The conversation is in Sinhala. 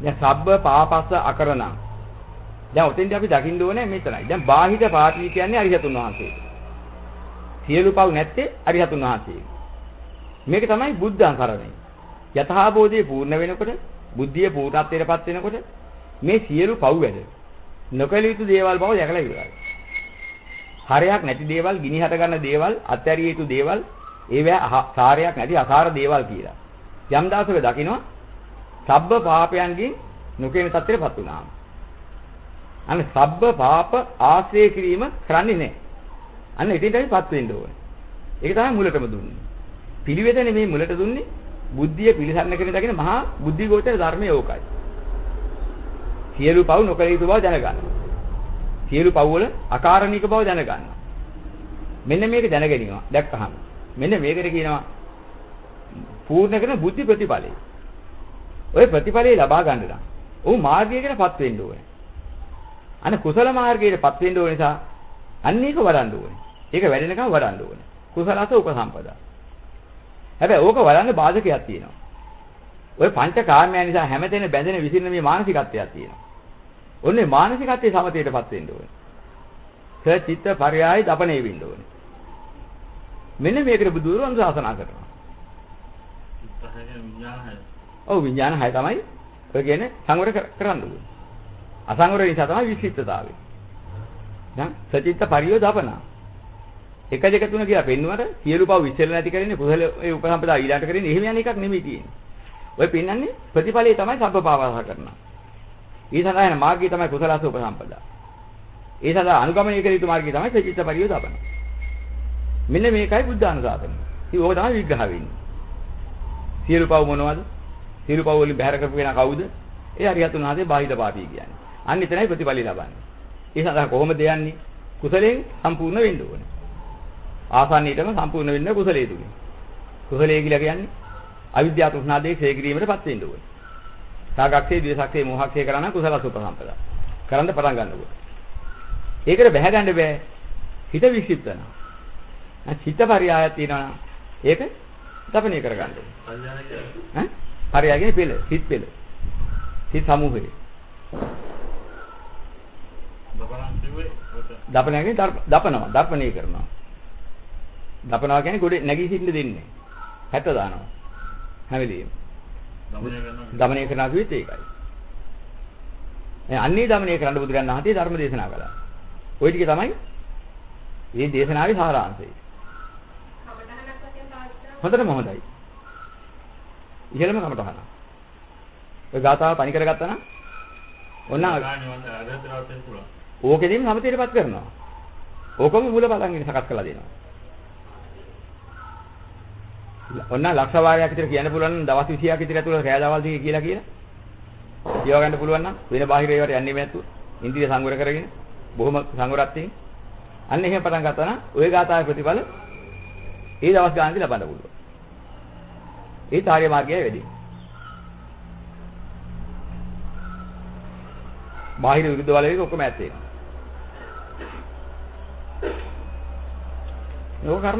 දැන් සබ්බ පාපස්ස අකරණං. දැන් ඔතෙන්දී අපි දකින්න ඕනේ මෙතනයි. දැන් බාහිර පාපී කියන්නේ අරිහතුන් වහන්සේ. සියලු පව් නැත්තේ අරිහතුන් වහන්සේ. මේක තමයි බුද්ධං කරණය. යථාබෝධය පූර්ණ වෙනකොට, බුද්ධිය පූර්ණත්වයටපත් වෙනකොට මේ සියලු පව් වැඩ නොකල යුතු දේවල් බව දැකලා ඉවරයි. හරයක් නැති දේවල්, ගිනි හට ගන්න දේවල්, අත්හැරිය යුතු දේවල්, ඒවැ සාරයක් නැති අසාර දේවල් කියලා. යම් දාසක දකිනවා සබ්බ පාපයන්ගෙන් නොකේන තත්ත්වයටපත් වුණාම. අන්න සබ්බ පාප ආශ්‍රය කිරීම කරන්නේ නැහැ. අන්න ඉතින්ටයිපත් වෙන්න ඕනේ. ඒක තමයි මුලටම දුන්නේ. පිළිවෙත නෙමෙයි මුලට දුන්නේ. බුද්ධිය පිළිසරණ කරන දකින මහා බුද්ධි ගෝචර ධර්මයේ ඕකයි. සියලු පව් නොකළ යුතු බව දැනගන්න. සියලු පව් වල අකාරණික බව දැනගන්න. මෙන්න මේක දැනගැනීම දැක්කහම මෙන්න මේකට කියනවා පූර්ණ කරන බුද්ධි ප්‍රතිඵලය. ඔය ප්‍රතිඵලය ලබා ගන්න නම් ਉਹ මාර්ගයකටපත් වෙන්න ඕනේ. අන්න කුසල මාර්ගයටපත් වෙන්න ඕන නිසා අන්න ඒක වඩන්න ඕනේ. ඒක වැඩෙනකම් වඩන්න ඕනේ. කුසලස උපසම්පදා. හැබැයි ඕක වඩන්න බාධකයක් තියෙනවා. ඔය පංච කාමයන් නිසා හැමතැන බැඳෙන විසිරෙන මේ මානසිකත්වයක් තියෙනවා. ඔන්නේ මානසිකත්වයේ සමතේටපත් වෙන්න ඕනේ. සචිත්ත පරයයි දපණේ වෙන්න ඕනේ. මෙන්න මේකට බුදුරන් සාසනා කරනවා. ඔව් විඥාන හය තමයි ඔය කියන්නේ සංවර කරන්න ඕනේ. අසංවර නිසා තමයි විචිත්තතාවය. දැන් සචිත්ත පරියෝ දපනා. එක දෙක තුන කියලා පෙන්නුවට සියලු පව විශ්ල නැති කරන්නේ කුසල ඒ උපසම්පදා ඊළාට කරන්නේ එහෙම යන එකක් නෙමෙයි තියෙන්නේ. ඔය පෙන්වන්නේ ප්‍රතිඵලයේ තමයි සබ්බපාවස කරනවා. ඊ සඳහා යන මාර්ගය තමයි කුසලස උපසම්පදා. ඒ සඳහා අනුගමනය කළ යුතු මාර්ගය තමයි සචිත්ත පරියෝ දපන. මෙන්න මේකයි බුද්ධානුශාසනය. ඉතින් ඕක තමයි විග්‍රහ වෙන්නේ. සියලු පව මොනවද? සියලු පව වලින් බැහැර කරපු කෙනා කවුද? ඒ අරියතුන් වහන්සේ බාහිර පාපී කියන්නේ. අන්න එතනයි ප්‍රතිඵලය ලබන්නේ. ඒ සඳහා කොහොමද යන්නේ? කුසලයෙන් සම්පූර්ණ වෙන්න ඕනේ. ආසන්නීටම සම්පූර්ණ වෙන්න කුසලයේ තුලින්. කුසලයේ කියලා කියන්නේ අවිද්‍යාව තෘෂ්ණා ඡේ කිරීමටපත් වෙන්න ඕනේ. සාගක්ෂේ, ද්වේෂක්ෂේ, මෝහක්ෂේ කරා නම් කුසල සුපසම්පදා. කරන්න පටන් ගන්නකොට. ඒකට බැහැ ගන්න බෑ. හිත වික්ෂිප්ත වෙනවා. චිත්ත පරියායක් තියෙනවා ඒක දපණය කරගන්න ඕනේ. පරියාය කියන්නේ පෙළ, හිත පෙළ. හිත සමූහය. දපණය කියන්නේ දපනවා, දර්පණය කරනවා. දපනවා කියන්නේ ගොඩේ නැගී සිටින්න දෙන්නේ. හැට දානවා. හැම වෙලෙම. දමනය කරනවා කිව්වෙත් ඒකයි. අන්නේ දමනය කරන්න බුදුරන් වහන්සේ ධර්ම දේශනා කළා. ওই ටික තමයි මේ දේශනාවේ සාරාංශය. හොඳටම හොඳයි. ඉහෙළම කමටහන. ඔය ගාතාව පණි කරගත්තා නම් ඔන්න ඕකෙදීම සමතේටපත් කරනවා. ඕකම මූල බලන් ඉන්න සකස් කරලා දෙනවා. ඔන්න ලක්ෂ වාරයක් විතර කියන්න පුළුවන් නම් දවස් 20ක් විතර ඇතුළත රෑ දවල් දෙකේ කියලා කියලා. කියව ගන්න පුළුවන් නම් වෙන බාහිර ඒවාට යන්නේ නැතුව ඉන්ද්‍රිය සංවර කරගෙන බොහොම සංවරත්වයෙන් අන්න එහෙම පටන් ගත්තා නම් ওই ගාථාවේ ප්‍රතිඵල ඒ දවස් ගානදී ලබන්න පුළුවන්. ඒ ආර්ය මාර්ගයයි වැඩි. බාහිර විරුද්ධ බලවේග ඔක්කොම ඈත් වෙනවා. ඒක කර්ම